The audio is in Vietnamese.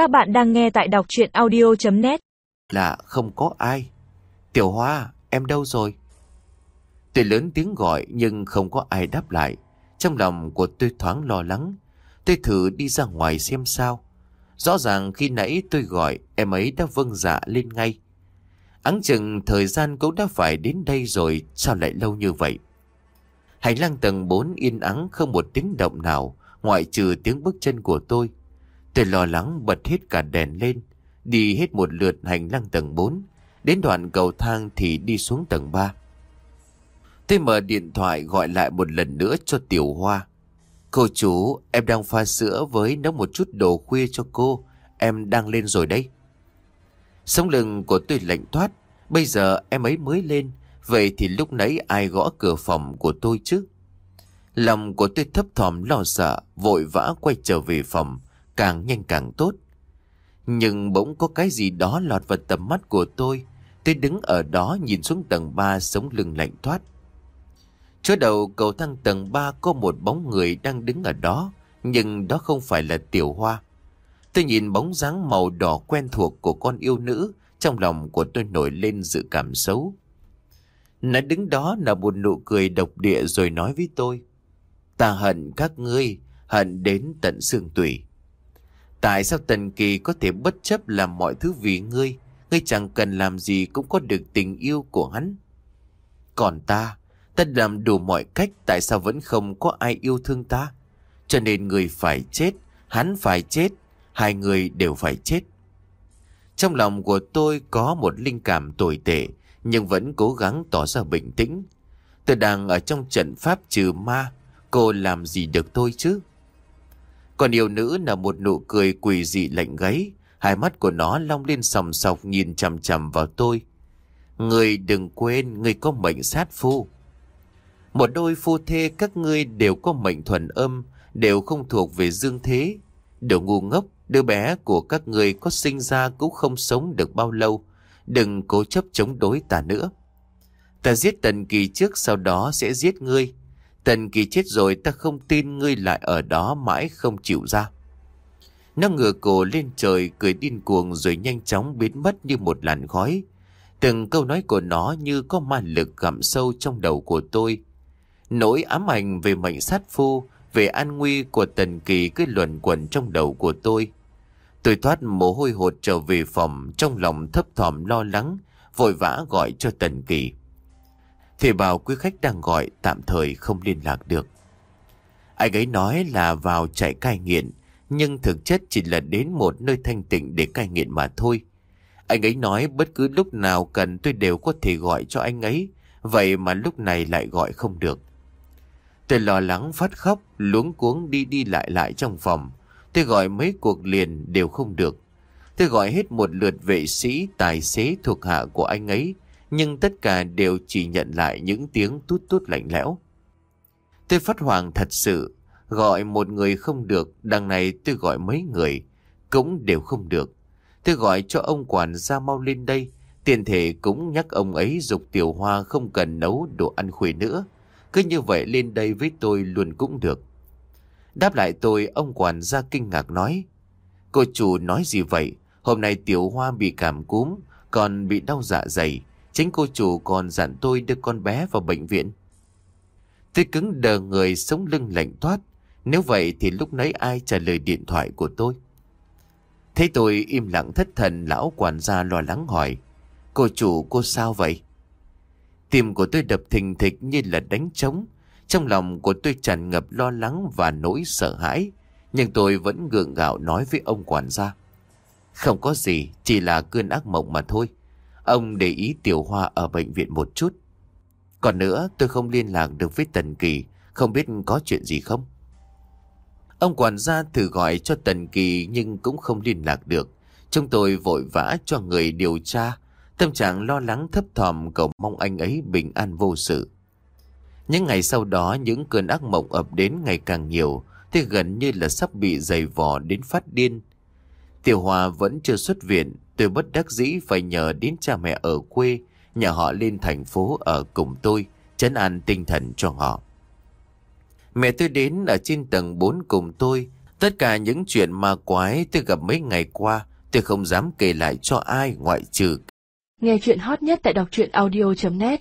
Các bạn đang nghe tại đọc chuyện audio.net Là không có ai. Tiểu Hoa, em đâu rồi? Tôi lớn tiếng gọi nhưng không có ai đáp lại. Trong lòng của tôi thoáng lo lắng. Tôi thử đi ra ngoài xem sao. Rõ ràng khi nãy tôi gọi em ấy đã vâng dạ lên ngay. Áng chừng thời gian cũng đã phải đến đây rồi sao lại lâu như vậy? Hành lang tầng 4 yên ắng không một tiếng động nào ngoại trừ tiếng bước chân của tôi. Tôi lo lắng bật hết cả đèn lên, đi hết một lượt hành lang tầng 4, đến đoạn cầu thang thì đi xuống tầng 3. Tôi mở điện thoại gọi lại một lần nữa cho Tiểu Hoa. Cô chú, em đang pha sữa với nấu một chút đồ khuya cho cô, em đang lên rồi đấy. Sống lưng của tôi lạnh thoát, bây giờ em ấy mới lên, vậy thì lúc nãy ai gõ cửa phòng của tôi chứ? Lòng của tôi thấp thỏm lo sợ, vội vã quay trở về phòng, càng nhanh càng tốt. Nhưng bỗng có cái gì đó lọt vào tầm mắt của tôi. Tôi đứng ở đó nhìn xuống tầng 3 sống lưng lạnh thoát. Chỗ đầu cầu thang tầng 3 có một bóng người đang đứng ở đó, nhưng đó không phải là tiểu hoa. Tôi nhìn bóng dáng màu đỏ quen thuộc của con yêu nữ, trong lòng của tôi nổi lên dự cảm xấu. Nó đứng đó là một nụ cười độc địa rồi nói với tôi. Ta hận các ngươi, hận đến tận xương tủy. Tại sao Tần Kỳ có thể bất chấp làm mọi thứ vì ngươi? Ngươi chẳng cần làm gì cũng có được tình yêu của hắn. Còn ta, ta làm đủ mọi cách tại sao vẫn không có ai yêu thương ta? Cho nên người phải chết, hắn phải chết, hai người đều phải chết. Trong lòng của tôi có một linh cảm tồi tệ, nhưng vẫn cố gắng tỏ ra bình tĩnh. Tôi đang ở trong trận pháp trừ ma, cô làm gì được tôi chứ? Còn yêu nữ là một nụ cười quỷ dị lạnh gáy, hai mắt của nó long lên sòng sọc nhìn chằm chằm vào tôi. Người đừng quên, người có mệnh sát phu. Một đôi phu thê các ngươi đều có mệnh thuần âm, đều không thuộc về dương thế. Đều ngu ngốc, đứa bé của các ngươi có sinh ra cũng không sống được bao lâu. Đừng cố chấp chống đối ta nữa. Ta giết Tần Kỳ trước sau đó sẽ giết ngươi. Tần Kỳ chết rồi ta không tin ngươi lại ở đó mãi không chịu ra. Nó ngửa cổ lên trời cười điên cuồng rồi nhanh chóng biến mất như một làn khói. Từng câu nói của nó như có ma lực gặm sâu trong đầu của tôi. Nỗi ám ảnh về mệnh sát phu, về an nguy của Tần Kỳ cứ luẩn quẩn trong đầu của tôi. Tôi thoát mồ hôi hột trở về phòng trong lòng thấp thỏm lo lắng, vội vã gọi cho Tần Kỳ. Thì bảo quý khách đang gọi tạm thời không liên lạc được. Anh ấy nói là vào chạy cai nghiện, nhưng thực chất chỉ là đến một nơi thanh tịnh để cai nghiện mà thôi. Anh ấy nói bất cứ lúc nào cần tôi đều có thể gọi cho anh ấy, vậy mà lúc này lại gọi không được. Tôi lo lắng phát khóc, luống cuống đi đi lại lại trong phòng. Tôi gọi mấy cuộc liền đều không được. Tôi gọi hết một lượt vệ sĩ, tài xế thuộc hạ của anh ấy, nhưng tất cả đều chỉ nhận lại những tiếng tút tút lạnh lẽo. Tôi phát hoàng thật sự, gọi một người không được, đằng này tôi gọi mấy người, cũng đều không được. Tôi gọi cho ông quản gia mau lên đây, tiền thể cũng nhắc ông ấy dục tiểu hoa không cần nấu đồ ăn khuya nữa. Cứ như vậy lên đây với tôi luôn cũng được. Đáp lại tôi, ông quản gia kinh ngạc nói. Cô chủ nói gì vậy? Hôm nay tiểu hoa bị cảm cúm, còn bị đau dạ dày. Chính cô chủ còn dặn tôi đưa con bé vào bệnh viện. Tôi cứng đờ người sống lưng lạnh thoát. Nếu vậy thì lúc nãy ai trả lời điện thoại của tôi? Thấy tôi im lặng thất thần lão quản gia lo lắng hỏi. Cô chủ cô sao vậy? Tim của tôi đập thình thịch như là đánh trống. Trong lòng của tôi tràn ngập lo lắng và nỗi sợ hãi. Nhưng tôi vẫn gượng gạo nói với ông quản gia. Không có gì, chỉ là cơn ác mộng mà thôi. Ông để ý Tiểu Hoa ở bệnh viện một chút. Còn nữa tôi không liên lạc được với Tần Kỳ, không biết có chuyện gì không. Ông quản gia thử gọi cho Tần Kỳ nhưng cũng không liên lạc được. Chúng tôi vội vã cho người điều tra, tâm trạng lo lắng thấp thỏm cầu mong anh ấy bình an vô sự. Những ngày sau đó những cơn ác mộng ập đến ngày càng nhiều, thế gần như là sắp bị dày vò đến phát điên. Tiểu Hòa vẫn chưa xuất viện, tôi bất đắc dĩ phải nhờ đến cha mẹ ở quê, nhà họ lên thành phố ở cùng tôi, chấn an tinh thần cho họ. Mẹ tôi đến ở trên tầng 4 cùng tôi, Tất cả những chuyện ma quái tôi gặp mấy ngày qua, tôi không dám kể lại cho ai ngoại trừ. Nghe chuyện hot nhất tại đọc truyện audio.net